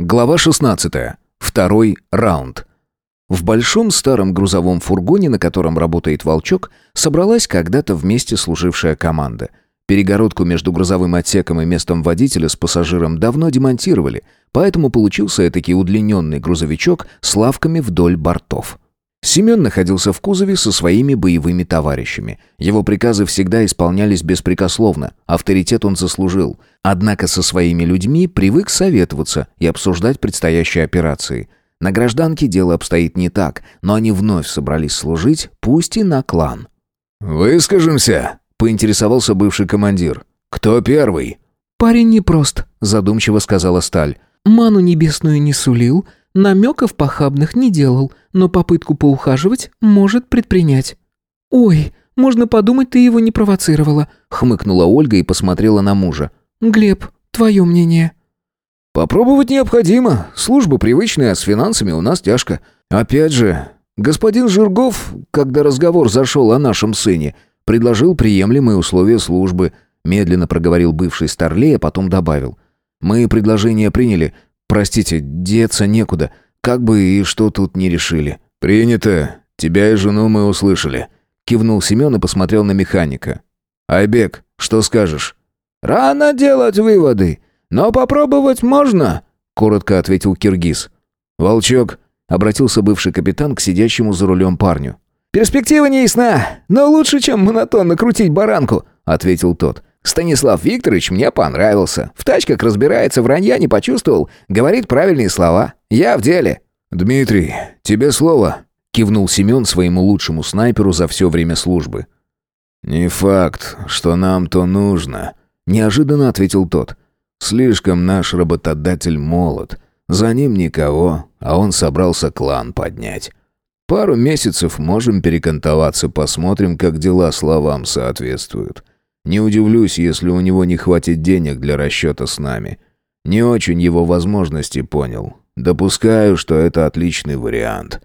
Глава 16. Второй раунд. В большом старом грузовом фургоне, на котором работает Волчок, собралась когда-то вместе служившая команда. Перегородку между грузовым отсеком и местом водителя с пассажиром давно демонтировали, поэтому получился этакий удлиненный грузовичок с лавками вдоль бортов. Семен находился в кузове со своими боевыми товарищами. Его приказы всегда исполнялись беспрекословно, авторитет он заслужил. Однако со своими людьми привык советоваться и обсуждать предстоящие операции. На гражданке дело обстоит не так, но они вновь собрались служить, пусть и на клан. «Выскажемся», — поинтересовался бывший командир. «Кто первый?» «Парень непрост», — задумчиво сказала Сталь. «Ману небесную не сулил, намеков похабных не делал, но попытку поухаживать может предпринять». «Ой, можно подумать, ты его не провоцировала», — хмыкнула Ольга и посмотрела на мужа. «Глеб, твое мнение?» «Попробовать необходимо. Служба привычная, а с финансами у нас тяжко. Опять же, господин Жиргов, когда разговор зашел о нашем сыне, предложил приемлемые условия службы», медленно проговорил бывший старлей, а потом добавил. «Мы предложение приняли. Простите, деться некуда. Как бы и что тут не решили». «Принято. Тебя и жену мы услышали», — кивнул Семен и посмотрел на механика. «Айбек, что скажешь?» «Рано делать выводы, но попробовать можно», — коротко ответил Киргиз. «Волчок», — обратился бывший капитан к сидящему за рулем парню. «Перспектива не ясна, но лучше, чем монотонно крутить баранку», — ответил тот. «Станислав Викторович мне понравился. В тачках разбирается, вранья не почувствовал, говорит правильные слова. Я в деле». «Дмитрий, тебе слово», — кивнул Семен своему лучшему снайперу за все время службы. «Не факт, что нам то нужно», Неожиданно ответил тот. «Слишком наш работодатель молод. За ним никого, а он собрался клан поднять. Пару месяцев можем перекантоваться, посмотрим, как дела словам соответствуют. Не удивлюсь, если у него не хватит денег для расчета с нами. Не очень его возможности понял. Допускаю, что это отличный вариант».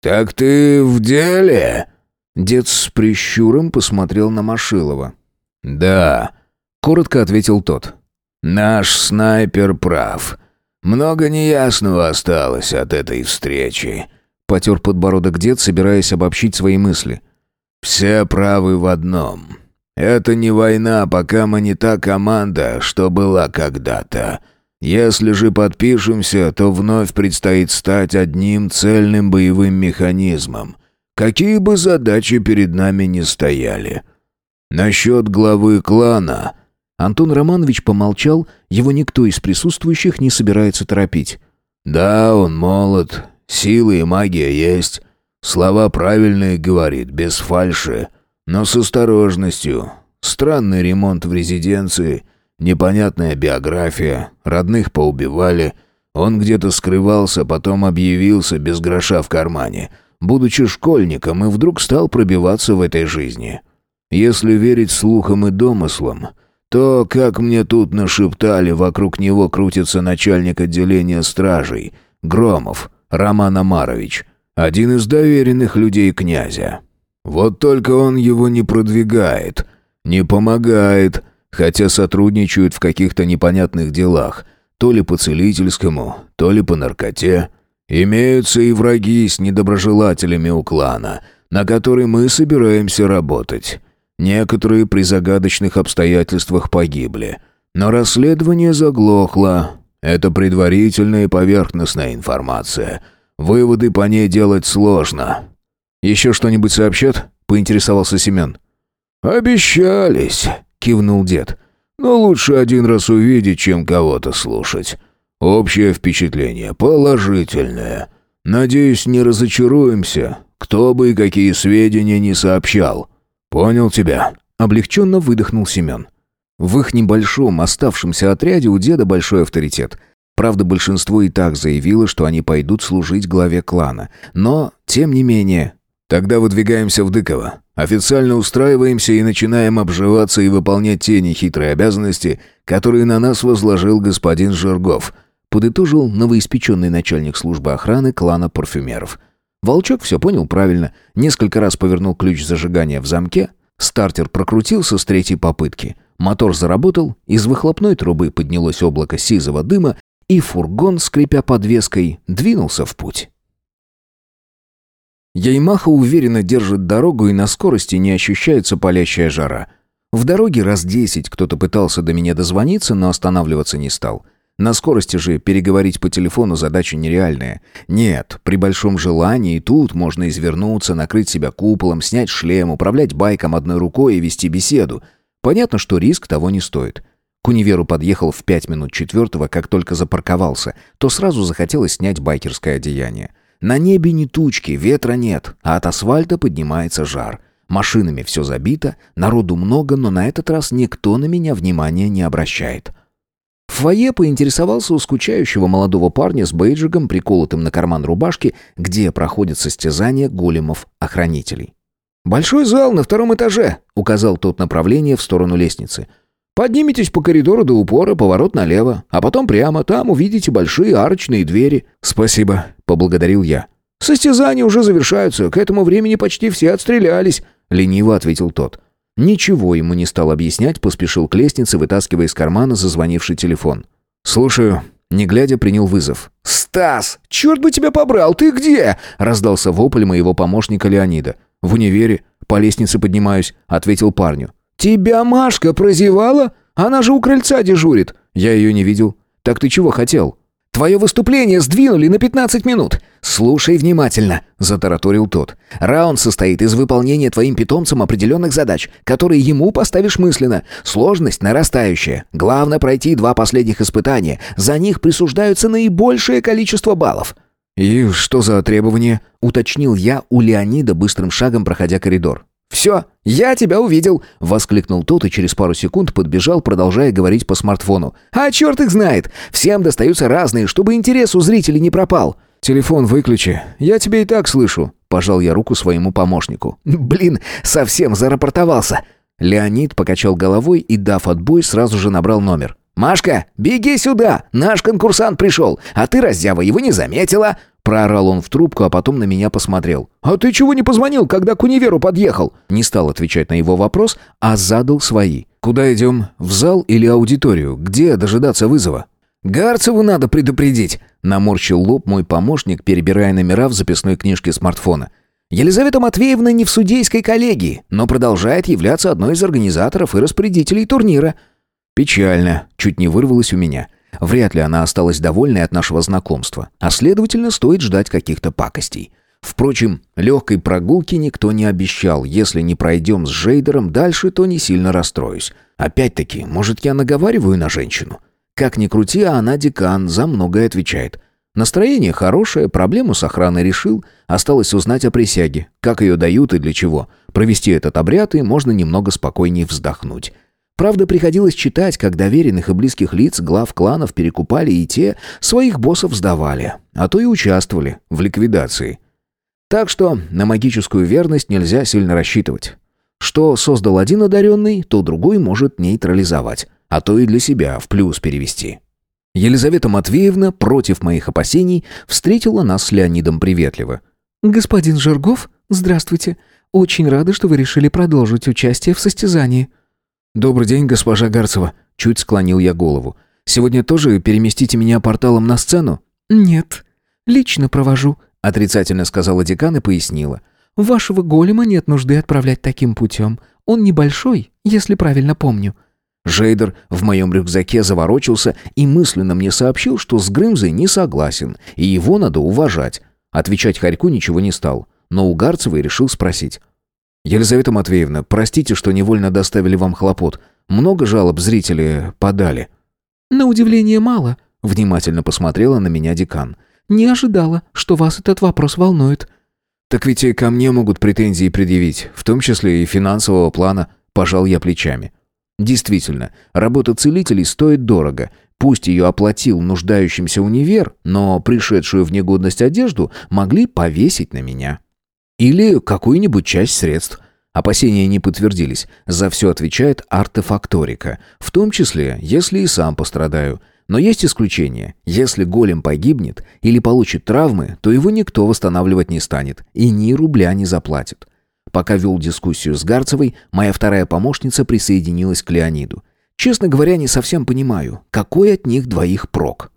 «Так ты в деле?» Дед с прищуром посмотрел на Машилова. «Да», Коротко ответил тот. «Наш снайпер прав. Много неясного осталось от этой встречи». Потер подбородок дед, собираясь обобщить свои мысли. «Все правы в одном. Это не война, пока мы не та команда, что была когда-то. Если же подпишемся, то вновь предстоит стать одним цельным боевым механизмом, какие бы задачи перед нами ни стояли. Насчет главы клана Антон Романович помолчал, его никто из присутствующих не собирается торопить. «Да, он молод, силы и магия есть. Слова правильные говорит, без фальши, но с осторожностью. Странный ремонт в резиденции, непонятная биография, родных поубивали. Он где-то скрывался, потом объявился без гроша в кармане, будучи школьником, и вдруг стал пробиваться в этой жизни. Если верить слухам и домыслам...» То, как мне тут нашептали, вокруг него крутится начальник отделения стражей, Громов, Роман Амарович, один из доверенных людей князя. Вот только он его не продвигает, не помогает, хотя сотрудничают в каких-то непонятных делах, то ли по целительскому, то ли по наркоте. Имеются и враги с недоброжелателями у клана, на который мы собираемся работать. Некоторые при загадочных обстоятельствах погибли. Но расследование заглохло. Это предварительная и поверхностная информация. Выводы по ней делать сложно. «Еще что-нибудь сообщат?» — поинтересовался Семен. «Обещались», — кивнул дед. «Но лучше один раз увидеть, чем кого-то слушать. Общее впечатление положительное. Надеюсь, не разочаруемся, кто бы и какие сведения не сообщал». «Понял тебя», — облегченно выдохнул Семен. В их небольшом оставшемся отряде у деда большой авторитет. Правда, большинство и так заявило, что они пойдут служить главе клана. Но, тем не менее... «Тогда выдвигаемся в Дыково. Официально устраиваемся и начинаем обживаться и выполнять те нехитрые обязанности, которые на нас возложил господин Жиргов», подытожил новоиспеченный начальник службы охраны клана парфюмеров. Волчок все понял правильно, несколько раз повернул ключ зажигания в замке, стартер прокрутился с третьей попытки, мотор заработал, из выхлопной трубы поднялось облако сизого дыма, и фургон, скрипя подвеской, двинулся в путь. Яймаха уверенно держит дорогу, и на скорости не ощущается палящая жара. В дороге раз десять кто-то пытался до меня дозвониться, но останавливаться не стал. На скорости же переговорить по телефону задача нереальная. Нет, при большом желании тут можно извернуться, накрыть себя куполом, снять шлем, управлять байком одной рукой и вести беседу. Понятно, что риск того не стоит. К универу подъехал в пять минут четвертого, как только запарковался, то сразу захотелось снять байкерское одеяние. На небе не тучки, ветра нет, а от асфальта поднимается жар. Машинами все забито, народу много, но на этот раз никто на меня внимания не обращает. В фойе поинтересовался у скучающего молодого парня с бейджиком, приколотым на карман рубашки, где проходит состязание големов-охранителей. «Большой зал на втором этаже», — указал тот направление в сторону лестницы. «Подниметесь по коридору до упора, поворот налево, а потом прямо, там увидите большие арочные двери». «Спасибо», — поблагодарил я. «Состязания уже завершаются, к этому времени почти все отстрелялись», — лениво ответил тот. Ничего ему не стал объяснять, поспешил к лестнице, вытаскивая из кармана зазвонивший телефон. «Слушаю». Не глядя, принял вызов. «Стас! Черт бы тебя побрал! Ты где?» Раздался вопль моего помощника Леонида. «В универе. По лестнице поднимаюсь», — ответил парню. «Тебя Машка прозевала? Она же у крыльца дежурит». «Я ее не видел». «Так ты чего хотел?» Твое выступление сдвинули на 15 минут. Слушай внимательно, затараторил тот. Раунд состоит из выполнения твоим питомцем определенных задач, которые ему поставишь мысленно. Сложность нарастающая. Главное пройти два последних испытания. За них присуждаются наибольшее количество баллов. «И что за требования?» — уточнил я у Леонида, быстрым шагом проходя коридор. «Все, я тебя увидел!» — воскликнул тот и через пару секунд подбежал, продолжая говорить по смартфону. «А черт их знает! Всем достаются разные, чтобы интерес у зрителей не пропал!» «Телефон выключи, я тебя и так слышу», — пожал я руку своему помощнику. «Блин, совсем зарапортовался!» Леонид покачал головой и, дав отбой, сразу же набрал номер. «Машка, беги сюда! Наш конкурсант пришел, а ты, раздява, его не заметила!» Проорал он в трубку, а потом на меня посмотрел. «А ты чего не позвонил, когда к универу подъехал?» Не стал отвечать на его вопрос, а задал свои. «Куда идем? В зал или аудиторию? Где дожидаться вызова?» «Гарцеву надо предупредить», — наморщил лоб мой помощник, перебирая номера в записной книжке смартфона. «Елизавета Матвеевна не в судейской коллегии, но продолжает являться одной из организаторов и распорядителей турнира». «Печально», — чуть не вырвалось у меня. Вряд ли она осталась довольной от нашего знакомства, а следовательно, стоит ждать каких-то пакостей. Впрочем, легкой прогулки никто не обещал. Если не пройдем с Жейдером дальше, то не сильно расстроюсь. Опять-таки, может, я наговариваю на женщину? Как ни крути, а она декан, за многое отвечает. Настроение хорошее, проблему с охраной решил. Осталось узнать о присяге, как ее дают и для чего. Провести этот обряд, и можно немного спокойнее вздохнуть. Правда, приходилось читать, как доверенных и близких лиц глав кланов перекупали и те своих боссов сдавали, а то и участвовали в ликвидации. Так что на магическую верность нельзя сильно рассчитывать. Что создал один одаренный, то другой может нейтрализовать, а то и для себя в плюс перевести. Елизавета Матвеевна, против моих опасений, встретила нас с Леонидом приветливо. «Господин Жиргов, здравствуйте. Очень рада, что вы решили продолжить участие в состязании». «Добрый день, госпожа Гарцева», — чуть склонил я голову. «Сегодня тоже переместите меня порталом на сцену?» «Нет, лично провожу», — отрицательно сказала декан и пояснила. «Вашего голема нет нужды отправлять таким путем. Он небольшой, если правильно помню». Жейдер в моем рюкзаке заворочился и мысленно мне сообщил, что с Грымзой не согласен, и его надо уважать. Отвечать Харьку ничего не стал, но у Гарцевой решил спросить. «Елизавета Матвеевна, простите, что невольно доставили вам хлопот. Много жалоб зрители подали?» «На удивление мало», — внимательно посмотрела на меня декан. «Не ожидала, что вас этот вопрос волнует». «Так ведь и ко мне могут претензии предъявить, в том числе и финансового плана», — пожал я плечами. Действительно, работа целителей стоит дорого. Пусть ее оплатил нуждающимся универ, но пришедшую в негодность одежду могли повесить на меня. Или какую-нибудь часть средств. Опасения не подтвердились. За все отвечает артефакторика. В том числе, если и сам пострадаю. Но есть исключение. Если голем погибнет или получит травмы, то его никто восстанавливать не станет и ни рубля не заплатит. Пока вел дискуссию с Гарцевой, моя вторая помощница присоединилась к Леониду. Честно говоря, не совсем понимаю, какой от них двоих прок.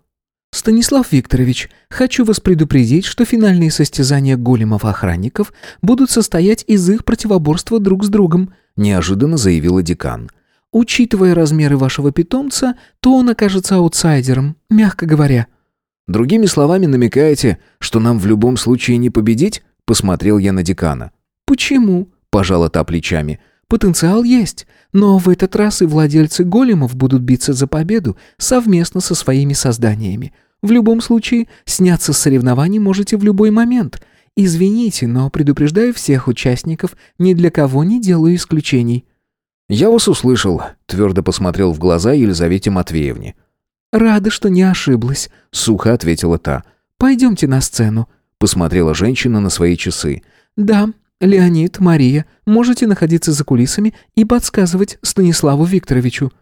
«Станислав Викторович, хочу вас предупредить, что финальные состязания големов-охранников будут состоять из их противоборства друг с другом», неожиданно заявила декан. «Учитывая размеры вашего питомца, то он окажется аутсайдером, мягко говоря». «Другими словами намекаете, что нам в любом случае не победить?» Посмотрел я на декана. «Почему?» – пожала та плечами. «Потенциал есть, но в этот раз и владельцы големов будут биться за победу совместно со своими созданиями. В любом случае, сняться с соревнований можете в любой момент. Извините, но предупреждаю всех участников, ни для кого не делаю исключений». «Я вас услышал», — твердо посмотрел в глаза Елизавете Матвеевне. «Рада, что не ошиблась», — сухо ответила та. «Пойдемте на сцену», — посмотрела женщина на свои часы. «Да, Леонид, Мария, можете находиться за кулисами и подсказывать Станиславу Викторовичу».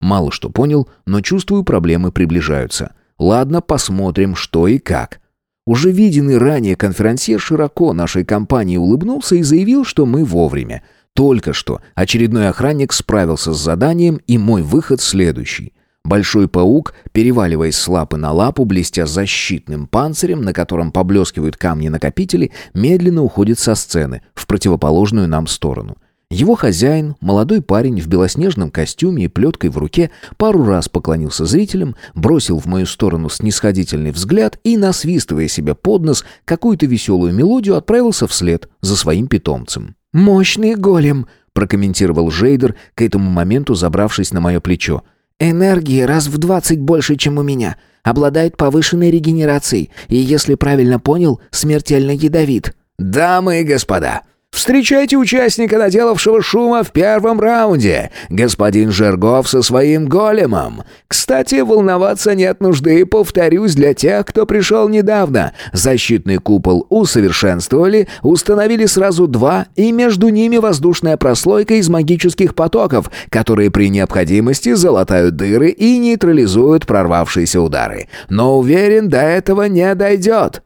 Мало что понял, но чувствую, проблемы приближаются. Ладно, посмотрим, что и как. Уже виденный ранее конферансьер широко нашей компании улыбнулся и заявил, что мы вовремя. Только что очередной охранник справился с заданием, и мой выход следующий. Большой паук, переваливаясь с лапы на лапу, блестя защитным панцирем, на котором поблескивают камни-накопители, медленно уходит со сцены, в противоположную нам сторону. Его хозяин, молодой парень в белоснежном костюме и плеткой в руке, пару раз поклонился зрителям, бросил в мою сторону снисходительный взгляд и, насвистывая себе под нос какую-то веселую мелодию, отправился вслед за своим питомцем. «Мощный голем», — прокомментировал Жейдер, к этому моменту забравшись на мое плечо. «Энергии раз в двадцать больше, чем у меня. Обладает повышенной регенерацией и, если правильно понял, смертельно ядовит». «Дамы и господа, Встречайте участника, наделавшего шума в первом раунде, господин Жергов со своим големом. Кстати, волноваться нет нужды, повторюсь, для тех, кто пришел недавно. Защитный купол усовершенствовали, установили сразу два, и между ними воздушная прослойка из магических потоков, которые при необходимости залатают дыры и нейтрализуют прорвавшиеся удары. Но уверен, до этого не дойдет.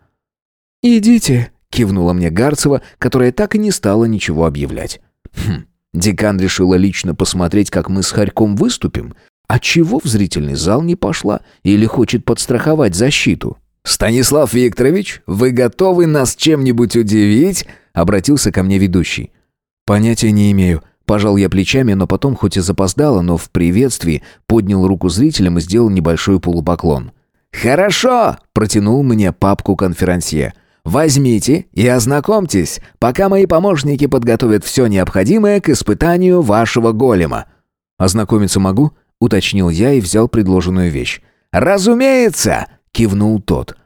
«Идите», Кивнула мне Гарцева, которая так и не стала ничего объявлять. Хм, декан решила лично посмотреть, как мы с Харьком выступим. А чего в зрительный зал не пошла? Или хочет подстраховать защиту? «Станислав Викторович, вы готовы нас чем-нибудь удивить?» Обратился ко мне ведущий. «Понятия не имею». Пожал я плечами, но потом, хоть и запоздало, но в приветствии поднял руку зрителям и сделал небольшой полупоклон. «Хорошо!» – протянул мне папку конферансье. Возьмите и ознакомьтесь, пока мои помощники подготовят все необходимое к испытанию вашего голема». «Ознакомиться могу?» — уточнил я и взял предложенную вещь. «Разумеется!» — кивнул тот.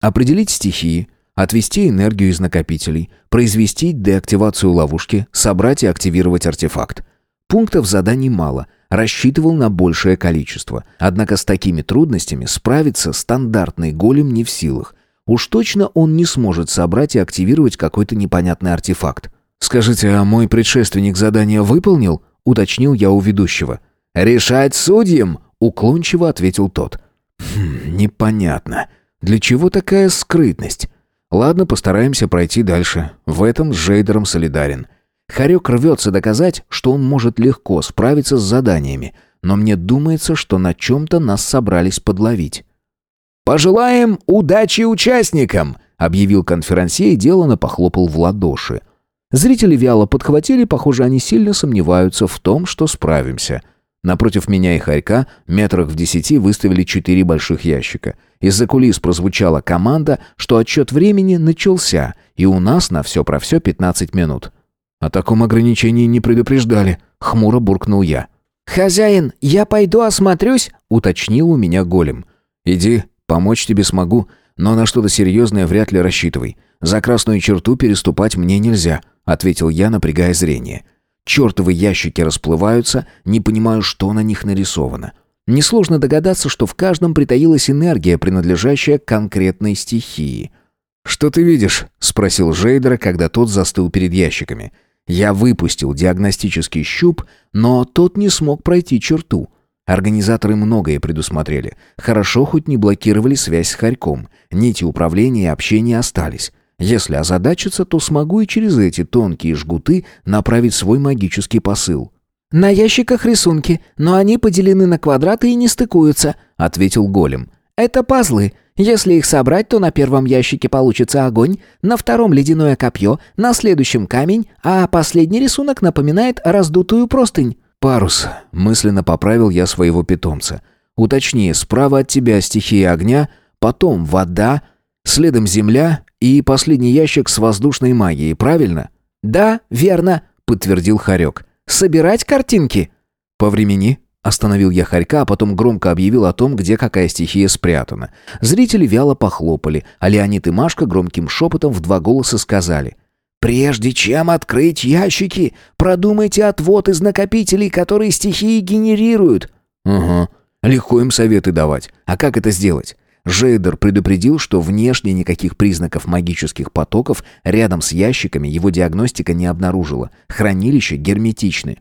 «Определить стихии, отвести энергию из накопителей, произвести деактивацию ловушки, собрать и активировать артефакт. Пунктов заданий мало, рассчитывал на большее количество. Однако с такими трудностями справиться стандартный голем не в силах. Уж точно он не сможет собрать и активировать какой-то непонятный артефакт. «Скажите, а мой предшественник задание выполнил?» — уточнил я у ведущего. «Решать судьям!» — уклончиво ответил тот. «Хм, непонятно. Для чего такая скрытность? Ладно, постараемся пройти дальше. В этом с Жейдером солидарен. Харек рвется доказать, что он может легко справиться с заданиями, но мне думается, что на чем-то нас собрались подловить». «Пожелаем удачи участникам!» — объявил конферансье и делано похлопал в ладоши. Зрители вяло подхватили, похоже, они сильно сомневаются в том, что справимся. Напротив меня и Харька метрах в десяти выставили четыре больших ящика. Из-за кулис прозвучала команда, что отчет времени начался, и у нас на все про все 15 минут. О таком ограничении не предупреждали, хмуро буркнул я. «Хозяин, я пойду осмотрюсь», — уточнил у меня голем. «Иди, Помочь тебе смогу, но на что-то серьезное вряд ли рассчитывай. За красную черту переступать мне нельзя», — ответил я, напрягая зрение. «Чертовы ящики расплываются, не понимаю, что на них нарисовано». Несложно догадаться, что в каждом притаилась энергия, принадлежащая конкретной стихии. «Что ты видишь?» — спросил Жейдера, когда тот застыл перед ящиками. Я выпустил диагностический щуп, но тот не смог пройти черту. Организаторы многое предусмотрели. Хорошо хоть не блокировали связь с Харьком. Нити управления и общения остались. Если озадачиться, то смогу и через эти тонкие жгуты направить свой магический посыл. «На ящиках рисунки, но они поделены на квадраты и не стыкуются», — ответил голем. Это пазлы. Если их собрать, то на первом ящике получится огонь, на втором ледяное копье, на следующем камень, а последний рисунок напоминает раздутую простынь. Парус. Мысленно поправил я своего питомца. Уточни, справа от тебя стихия огня, потом вода, следом земля и последний ящик с воздушной магией, правильно? Да, верно, подтвердил Харек. Собирать картинки? По времени Остановил я Харька, а потом громко объявил о том, где какая стихия спрятана. Зрители вяло похлопали, а Леонид и Машка громким шепотом в два голоса сказали. «Прежде чем открыть ящики, продумайте отвод из накопителей, которые стихии генерируют». «Угу. Легко им советы давать. А как это сделать?» Жейдер предупредил, что внешне никаких признаков магических потоков рядом с ящиками его диагностика не обнаружила. Хранилища герметичны.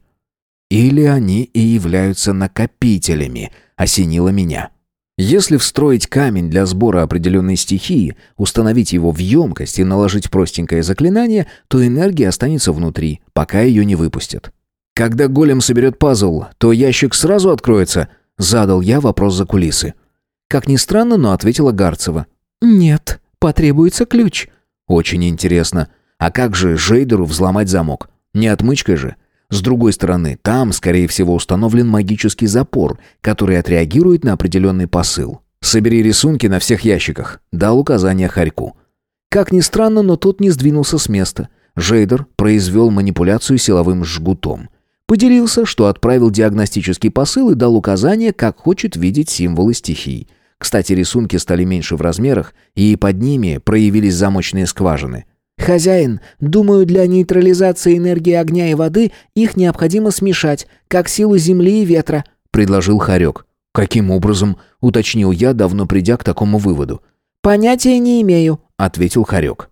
Или они и являются накопителями, осенило меня. Если встроить камень для сбора определенной стихии, установить его в емкость и наложить простенькое заклинание, то энергия останется внутри, пока ее не выпустят. «Когда голем соберет пазл, то ящик сразу откроется?» — задал я вопрос за кулисы. Как ни странно, но ответила Гарцева. «Нет, потребуется ключ». «Очень интересно. А как же Жейдеру взломать замок? Не отмычкой же?» С другой стороны, там, скорее всего, установлен магический запор, который отреагирует на определенный посыл. «Собери рисунки на всех ящиках», — дал указание Харьку. Как ни странно, но тот не сдвинулся с места. Жейдер произвел манипуляцию силовым жгутом. Поделился, что отправил диагностический посыл и дал указание, как хочет видеть символы стихий. Кстати, рисунки стали меньше в размерах, и под ними проявились замочные скважины. «Хозяин, думаю, для нейтрализации энергии огня и воды их необходимо смешать, как силу земли и ветра», — предложил Харек. «Каким образом?» — уточнил я, давно придя к такому выводу. «Понятия не имею», — ответил Харек.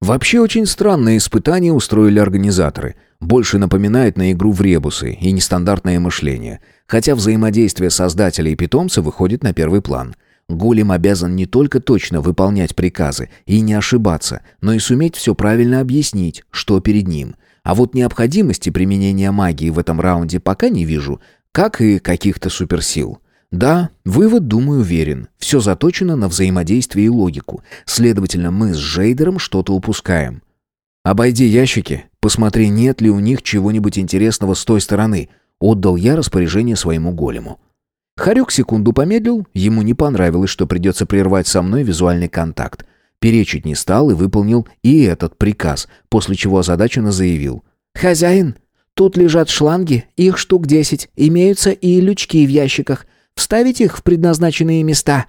Вообще очень странное испытание устроили организаторы. Больше напоминает на игру в ребусы и нестандартное мышление. Хотя взаимодействие создателя и питомца выходит на первый план. Голем обязан не только точно выполнять приказы и не ошибаться, но и суметь все правильно объяснить, что перед ним. А вот необходимости применения магии в этом раунде пока не вижу, как и каких-то суперсил. Да, вывод, думаю, верен. Все заточено на взаимодействие и логику. Следовательно, мы с Жейдером что-то упускаем. «Обойди ящики, посмотри, нет ли у них чего-нибудь интересного с той стороны», отдал я распоряжение своему голему. Харек секунду помедлил, ему не понравилось, что придется прервать со мной визуальный контакт. Перечить не стал и выполнил и этот приказ, после чего озадаченно заявил. «Хозяин, тут лежат шланги, их штук десять, имеются и лючки в ящиках. Вставить их в предназначенные места».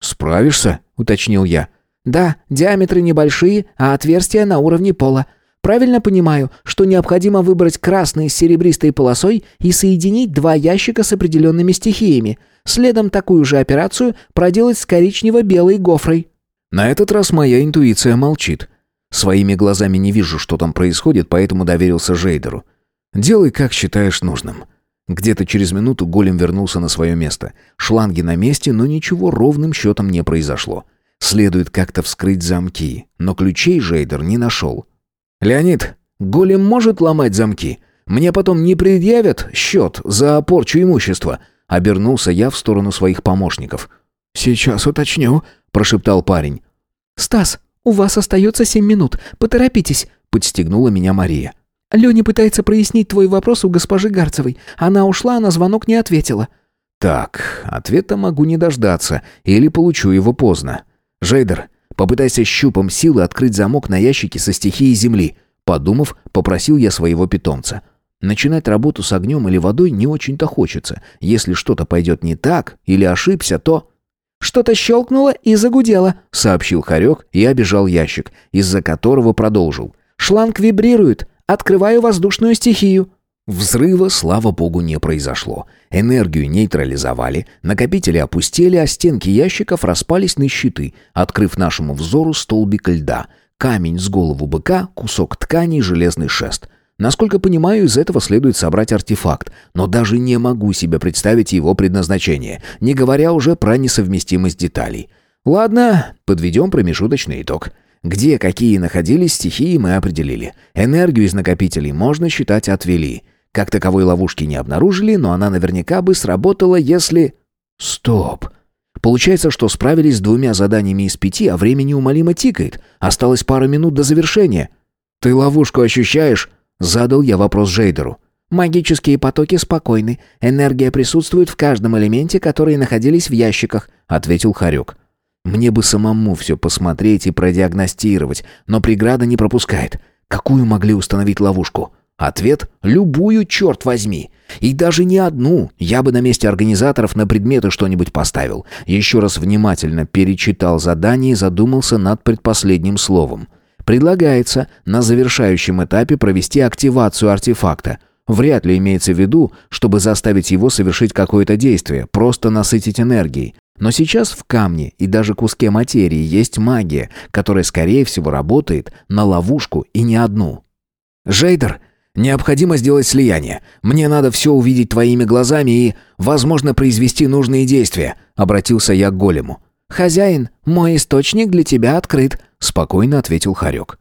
«Справишься?» — уточнил я. «Да, диаметры небольшие, а отверстия на уровне пола. Правильно понимаю, что необходимо выбрать красный с серебристой полосой и соединить два ящика с определенными стихиями. Следом такую же операцию проделать с коричнево-белой гофрой. На этот раз моя интуиция молчит. Своими глазами не вижу, что там происходит, поэтому доверился Жейдеру. Делай, как считаешь нужным. Где-то через минуту голем вернулся на свое место. Шланги на месте, но ничего ровным счетом не произошло. Следует как-то вскрыть замки, но ключей Жейдер не нашел. «Леонид, голем может ломать замки? Мне потом не предъявят счет за порчу имущества?» Обернулся я в сторону своих помощников. «Сейчас уточню», — прошептал парень. «Стас, у вас остается семь минут. Поторопитесь», — подстегнула меня Мария. «Леня пытается прояснить твой вопрос у госпожи Гарцевой. Она ушла, а на звонок не ответила». «Так, ответа могу не дождаться, или получу его поздно. Жейдер, Попытайся щупом силы открыть замок на ящике со стихией земли. Подумав, попросил я своего питомца. Начинать работу с огнем или водой не очень-то хочется. Если что-то пойдет не так или ошибся, то... «Что-то щелкнуло и загудело», — сообщил Харек и обижал ящик, из-за которого продолжил. «Шланг вибрирует. Открываю воздушную стихию». Взрыва, слава богу, не произошло. Энергию нейтрализовали, накопители опустили, а стенки ящиков распались на щиты, открыв нашему взору столбик льда. Камень с голову быка, кусок ткани и железный шест. Насколько понимаю, из этого следует собрать артефакт, но даже не могу себе представить его предназначение, не говоря уже про несовместимость деталей. Ладно, подведем промежуточный итог. Где какие находились стихии, мы определили. Энергию из накопителей можно считать отвели. Как таковой ловушки не обнаружили, но она наверняка бы сработала, если... Стоп! Получается, что справились с двумя заданиями из пяти, а время неумолимо тикает. Осталось пара минут до завершения. «Ты ловушку ощущаешь?» — задал я вопрос Жейдеру. «Магические потоки спокойны. Энергия присутствует в каждом элементе, которые находились в ящиках», — ответил Харек. «Мне бы самому все посмотреть и продиагностировать, но преграда не пропускает. Какую могли установить ловушку?» Ответ – любую, черт возьми. И даже не одну. Я бы на месте организаторов на предметы что-нибудь поставил. Еще раз внимательно перечитал задание и задумался над предпоследним словом. Предлагается на завершающем этапе провести активацию артефакта. Вряд ли имеется в виду, чтобы заставить его совершить какое-то действие, просто насытить энергией. Но сейчас в камне и даже куске материи есть магия, которая, скорее всего, работает на ловушку и не одну. «Жейдер, Необходимо сделать слияние. Мне надо все увидеть твоими глазами и, возможно, произвести нужные действия», — обратился я к голему. «Хозяин, мой источник для тебя открыт», — спокойно ответил Харек.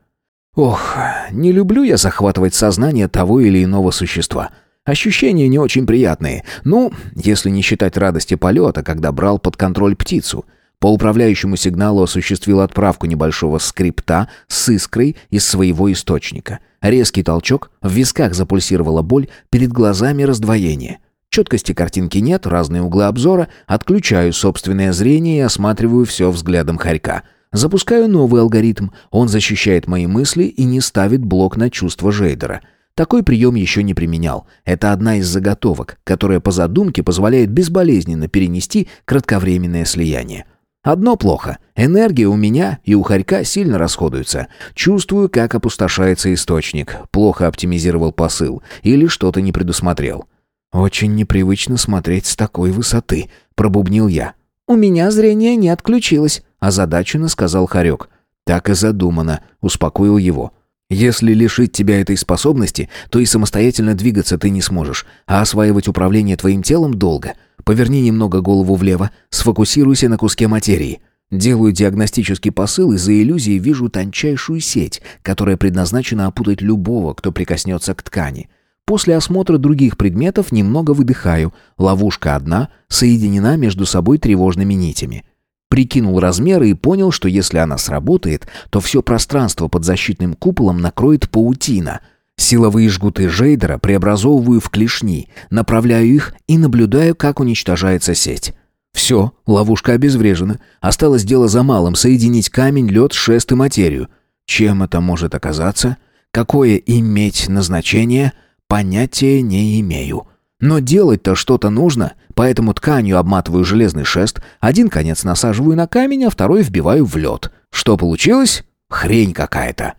«Ох, не люблю я захватывать сознание того или иного существа. Ощущения не очень приятные. Ну, если не считать радости полета, когда брал под контроль птицу. По управляющему сигналу осуществил отправку небольшого скрипта с искрой из своего источника. Резкий толчок, в висках запульсировала боль, перед глазами раздвоение. Четкости картинки нет, разные углы обзора, отключаю собственное зрение и осматриваю все взглядом хорька. Запускаю новый алгоритм, он защищает мои мысли и не ставит блок на чувство Жейдера. Такой прием еще не применял. Это одна из заготовок, которая по задумке позволяет безболезненно перенести кратковременное слияние. Одно плохо. Энергия у меня и у Харька сильно расходуется. Чувствую, как опустошается источник. Плохо оптимизировал посыл. Или что-то не предусмотрел. «Очень непривычно смотреть с такой высоты», — пробубнил я. «У меня зрение не отключилось», — озадаченно сказал Харек. «Так и задумано», — успокоил его. «Если лишить тебя этой способности, то и самостоятельно двигаться ты не сможешь, а осваивать управление твоим телом долго. Поверни немного голову влево, сфокусируйся на куске материи. Делаю диагностический посыл и за иллюзией вижу тончайшую сеть, которая предназначена опутать любого, кто прикоснется к ткани. После осмотра других предметов немного выдыхаю. Ловушка одна, соединена между собой тревожными нитями. Прикинул размеры и понял, что если она сработает, то все пространство под защитным куполом накроет паутина — Силовые жгуты Жейдера преобразовываю в клешни, направляю их и наблюдаю, как уничтожается сеть. Все, ловушка обезврежена. Осталось дело за малым — соединить камень, лед, шест и материю. Чем это может оказаться? Какое иметь назначение? Понятия не имею. Но делать-то что-то нужно, поэтому тканью обматываю железный шест, один конец насаживаю на камень, а второй вбиваю в лед. Что получилось? Хрень какая-то.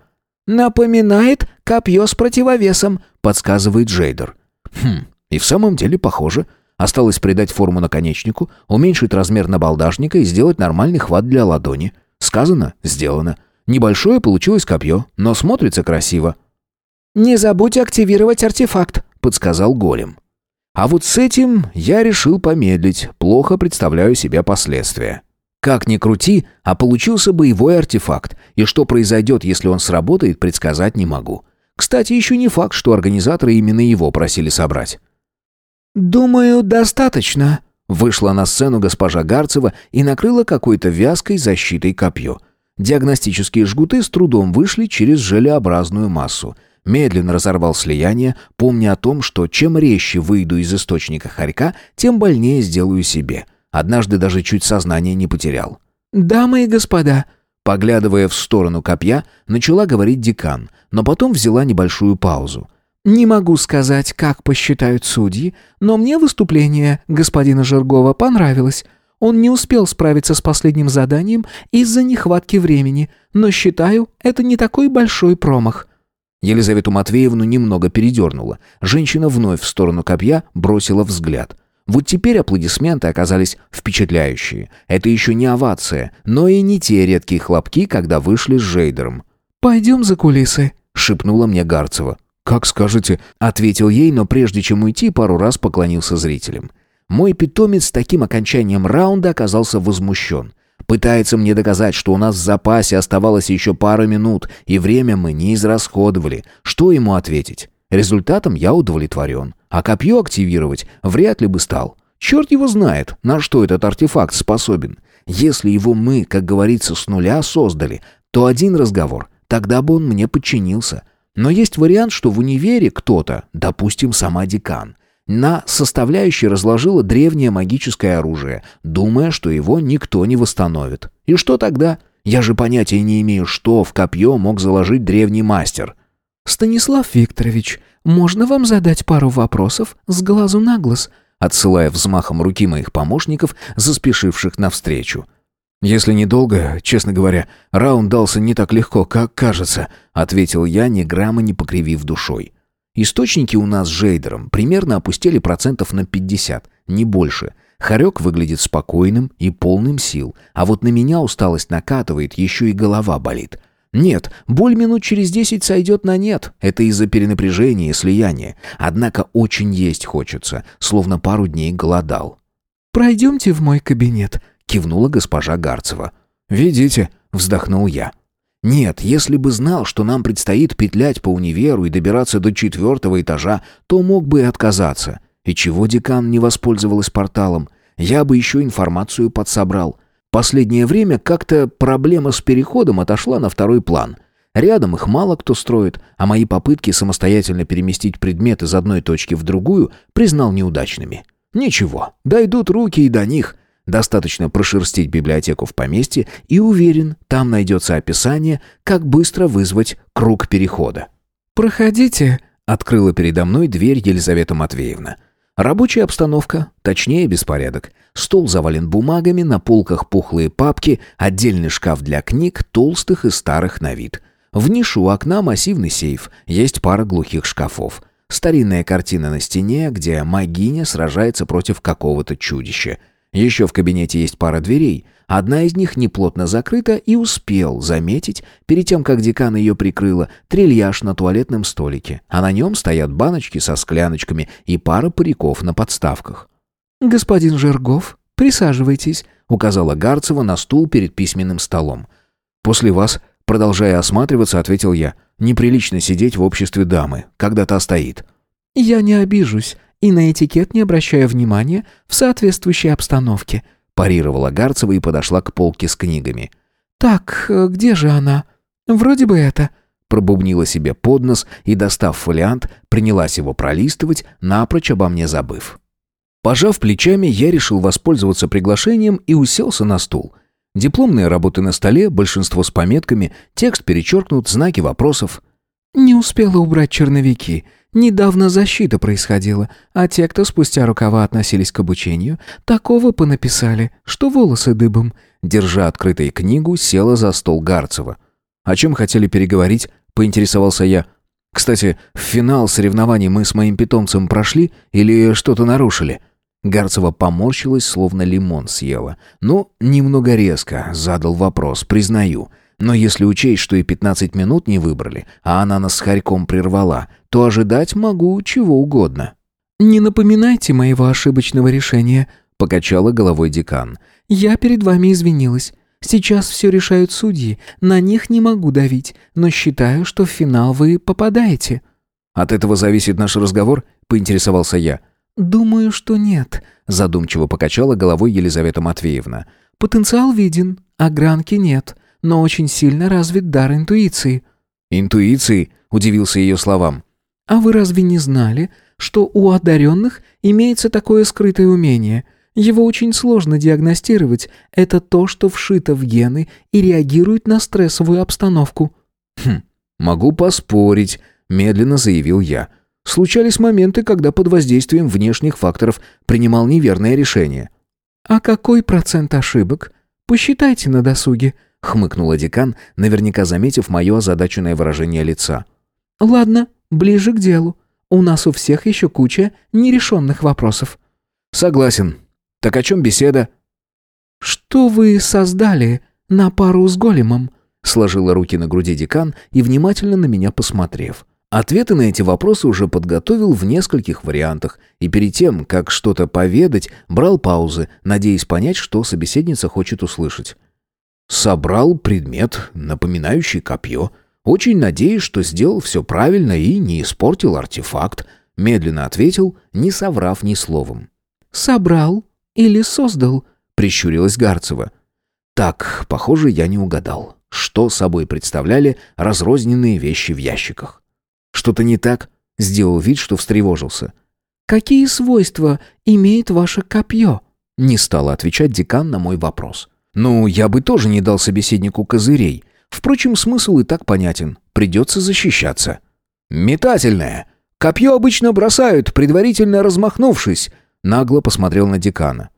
«Напоминает копье с противовесом», — подсказывает Джейдер. «Хм, и в самом деле похоже. Осталось придать форму наконечнику, уменьшить размер набалдашника и сделать нормальный хват для ладони. Сказано, сделано. Небольшое получилось копье, но смотрится красиво». «Не забудь активировать артефакт», — подсказал голем. А вот с этим я решил помедлить, плохо представляю себе последствия. Как ни крути, а получился боевой артефакт, и что произойдет, если он сработает, предсказать не могу. Кстати, еще не факт, что организаторы именно его просили собрать. «Думаю, достаточно», — вышла на сцену госпожа Гарцева и накрыла какой-то вязкой защитой копье. Диагностические жгуты с трудом вышли через желеобразную массу. Медленно разорвал слияние, помня о том, что чем резче выйду из источника хорька, тем больнее сделаю себе — Однажды даже чуть сознание не потерял. «Дамы и господа», поглядывая в сторону копья, начала говорить декан, но потом взяла небольшую паузу. «Не могу сказать, как посчитают судьи, но мне выступление господина Жиргова понравилось. Он не успел справиться с последним заданием из-за нехватки времени, но считаю, это не такой большой промах». Елизавету Матвеевну немного передернула. Женщина вновь в сторону копья бросила взгляд. Вот теперь аплодисменты оказались впечатляющие. Это еще не овация, но и не те редкие хлопки, когда вышли с Жейдером. «Пойдем за кулисы», — шепнула мне Гарцева. «Как скажете», — ответил ей, но прежде чем уйти, пару раз поклонился зрителям. Мой питомец с таким окончанием раунда оказался возмущен. Пытается мне доказать, что у нас в запасе оставалось еще пара минут, и время мы не израсходовали. Что ему ответить? Результатом я удовлетворен. А копье активировать вряд ли бы стал. Черт его знает, на что этот артефакт способен. Если его мы, как говорится, с нуля создали, то один разговор, тогда бы он мне подчинился. Но есть вариант, что в универе кто-то, допустим, сама декан, на составляющие разложила древнее магическое оружие, думая, что его никто не восстановит. И что тогда? Я же понятия не имею, что в копье мог заложить древний мастер. «Станислав Викторович, можно вам задать пару вопросов с глазу на глаз?» отсылая взмахом руки моих помощников, заспешивших навстречу. «Если недолго, честно говоря, раунд дался не так легко, как кажется», ответил я, ни грамма не покривив душой. Источники у нас с Жейдером примерно опустили процентов на 50, не больше. Харек выглядит спокойным и полным сил, а вот на меня усталость накатывает, еще и голова болит. Нет, боль минут через десять сойдет на нет. Это из-за перенапряжения и слияния. Однако очень есть хочется, словно пару дней голодал. «Пройдемте в мой кабинет», — кивнула госпожа Гарцева. «Ведите», — вздохнул я. Нет, если бы знал, что нам предстоит петлять по универу и добираться до четвертого этажа, то мог бы и отказаться. И чего декан не воспользовалась порталом? Я бы еще информацию подсобрал. Последнее время как-то проблема с переходом отошла на второй план. Рядом их мало кто строит, а мои попытки самостоятельно переместить предмет из одной точки в другую признал неудачными. Ничего, дойдут руки и до них — Достаточно прошерстить библиотеку в поместье и уверен, там найдется описание, как быстро вызвать круг перехода. «Проходите», — открыла передо мной дверь Елизавета Матвеевна. Рабочая обстановка, точнее беспорядок. Стол завален бумагами, на полках пухлые папки, отдельный шкаф для книг, толстых и старых на вид. В нишу у окна массивный сейф, есть пара глухих шкафов. Старинная картина на стене, где магиня сражается против какого-то чудища. Еще в кабинете есть пара дверей. Одна из них неплотно закрыта и успел заметить, перед тем, как декан ее прикрыла, трильяж на туалетном столике, а на нем стоят баночки со скляночками и пара париков на подставках. «Господин Жиргов, присаживайтесь», — указала Гарцева на стул перед письменным столом. «После вас», — продолжая осматриваться, ответил я, «неприлично сидеть в обществе дамы, когда та стоит». «Я не обижусь и на этикет не обращая внимания в соответствующей обстановке», парировала Гарцева и подошла к полке с книгами. «Так, э, где же она? Вроде бы это...» Пробубнила себе под нос и, достав фолиант, принялась его пролистывать, напрочь обо мне забыв. Пожав плечами, я решил воспользоваться приглашением и уселся на стул. Дипломные работы на столе, большинство с пометками, текст перечеркнут, знаки вопросов. «Не успела убрать черновики. Недавно защита происходила, а те, кто спустя рукава относились к обучению, такого понаписали, что волосы дыбом». Держа открытой книгу, села за стол Гарцева. «О чем хотели переговорить?» — поинтересовался я. «Кстати, в финал соревнований мы с моим питомцем прошли или что-то нарушили?» Гарцева поморщилась, словно лимон съела. «Ну, немного резко», — задал вопрос, признаю. Но если учесть, что и 15 минут не выбрали, а она нас с Харьком прервала, то ожидать могу чего угодно». «Не напоминайте моего ошибочного решения», — покачала головой декан. «Я перед вами извинилась. Сейчас все решают судьи, на них не могу давить, но считаю, что в финал вы попадаете». «От этого зависит наш разговор?» — поинтересовался я. «Думаю, что нет», — задумчиво покачала головой Елизавета Матвеевна. «Потенциал виден, а гранки нет но очень сильно развит дар интуиции». «Интуиции?» – удивился ее словам. «А вы разве не знали, что у одаренных имеется такое скрытое умение? Его очень сложно диагностировать. Это то, что вшито в гены и реагирует на стрессовую обстановку». «Хм, могу поспорить», – медленно заявил я. «Случались моменты, когда под воздействием внешних факторов принимал неверное решение». «А какой процент ошибок? Посчитайте на досуге», хмыкнула декан, наверняка заметив мое озадаченное выражение лица. «Ладно, ближе к делу. У нас у всех еще куча нерешенных вопросов». «Согласен. Так о чем беседа?» «Что вы создали на пару с големом?» Сложила руки на груди декан и внимательно на меня посмотрев. Ответы на эти вопросы уже подготовил в нескольких вариантах, и перед тем, как что-то поведать, брал паузы, надеясь понять, что собеседница хочет услышать. Собрал предмет, напоминающий копье. Очень надеюсь, что сделал все правильно и не испортил артефакт. Медленно ответил, не соврав ни словом. Собрал или создал?» — прищурилась Гарцева. «Так, похоже, я не угадал. Что собой представляли разрозненные вещи в ящиках?» «Что-то не так?» — сделал вид, что встревожился. «Какие свойства имеет ваше копье?» — не стала отвечать декан на мой вопрос. «Ну, я бы тоже не дал собеседнику козырей. Впрочем, смысл и так понятен. Придется защищаться». «Метательное. Копье обычно бросают, предварительно размахнувшись», — нагло посмотрел на декана.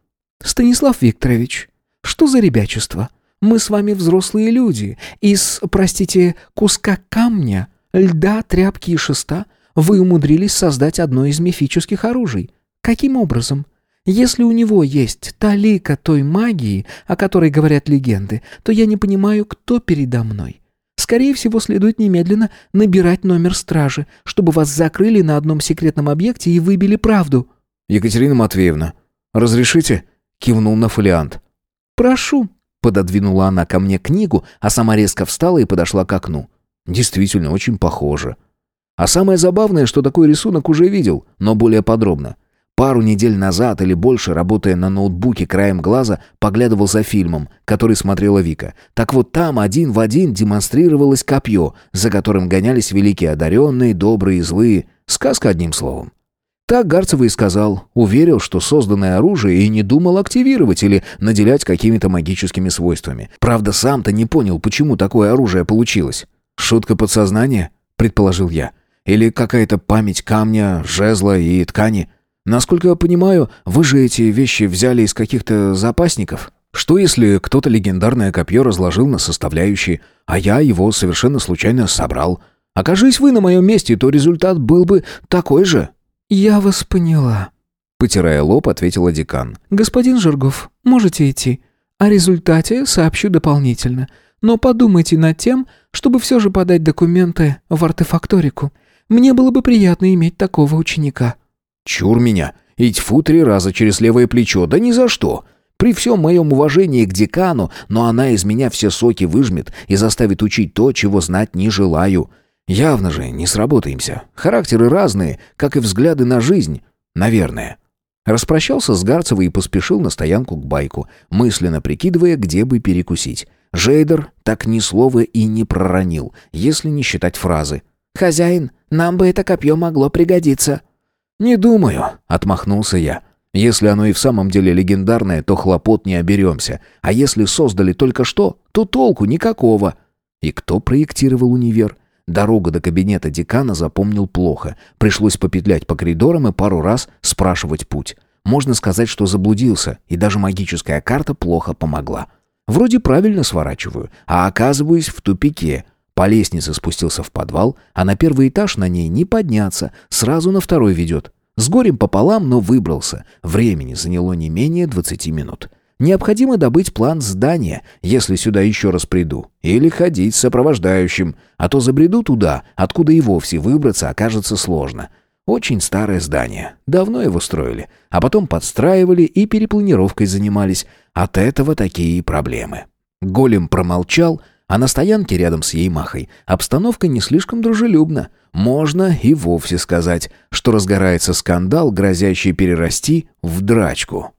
«Станислав Викторович, что за ребячество? Мы с вами взрослые люди. Из, простите, куска камня, льда, тряпки и шеста вы умудрились создать одно из мифических оружий. Каким образом? Если у него есть талика той магии, о которой говорят легенды, то я не понимаю, кто передо мной. Скорее всего, следует немедленно набирать номер стражи, чтобы вас закрыли на одном секретном объекте и выбили правду». «Екатерина Матвеевна, разрешите?» — кивнул на фолиант. «Прошу», — пододвинула она ко мне книгу, а сама резко встала и подошла к окну. «Действительно, очень похоже». А самое забавное, что такой рисунок уже видел, но более подробно. Пару недель назад или больше, работая на ноутбуке краем глаза, поглядывал за фильмом, который смотрела Вика. Так вот там один в один демонстрировалось копье, за которым гонялись великие одаренные, добрые и злые. Сказка одним словом. Так Гарцева и сказал, уверил, что созданное оружие и не думал активировать или наделять какими-то магическими свойствами. Правда, сам-то не понял, почему такое оружие получилось. «Шутка подсознания?» — предположил я. «Или какая-то память камня, жезла и ткани?» Насколько я понимаю, вы же эти вещи взяли из каких-то запасников. Что если кто-то легендарное копье разложил на составляющие, а я его совершенно случайно собрал? Окажись вы на моем месте, то результат был бы такой же». «Я вас поняла», — потирая лоб, ответила декан. «Господин Жиргов, можете идти. О результате сообщу дополнительно. Но подумайте над тем, чтобы все же подать документы в артефакторику. Мне было бы приятно иметь такого ученика». Чур меня. И тьфу три раза через левое плечо. Да ни за что. При всем моем уважении к декану, но она из меня все соки выжмет и заставит учить то, чего знать не желаю. Явно же не сработаемся. Характеры разные, как и взгляды на жизнь. Наверное. Распрощался с Гарцевой и поспешил на стоянку к байку, мысленно прикидывая, где бы перекусить. Жейдер так ни слова и не проронил, если не считать фразы. «Хозяин, нам бы это копье могло пригодиться». «Не думаю», — отмахнулся я. «Если оно и в самом деле легендарное, то хлопот не оберемся. А если создали только что, то толку никакого». И кто проектировал универ? Дорогу до кабинета декана запомнил плохо. Пришлось попетлять по коридорам и пару раз спрашивать путь. Можно сказать, что заблудился, и даже магическая карта плохо помогла. Вроде правильно сворачиваю, а оказываюсь в тупике — по лестнице спустился в подвал, а на первый этаж на ней не подняться, сразу на второй ведет. С горем пополам, но выбрался. Времени заняло не менее 20 минут. Необходимо добыть план здания, если сюда еще раз приду. Или ходить с сопровождающим, а то забреду туда, откуда и вовсе выбраться окажется сложно. Очень старое здание. Давно его строили. А потом подстраивали и перепланировкой занимались. От этого такие проблемы. Голем промолчал, а на стоянке рядом с Еймахой обстановка не слишком дружелюбна. Можно и вовсе сказать, что разгорается скандал, грозящий перерасти в драчку.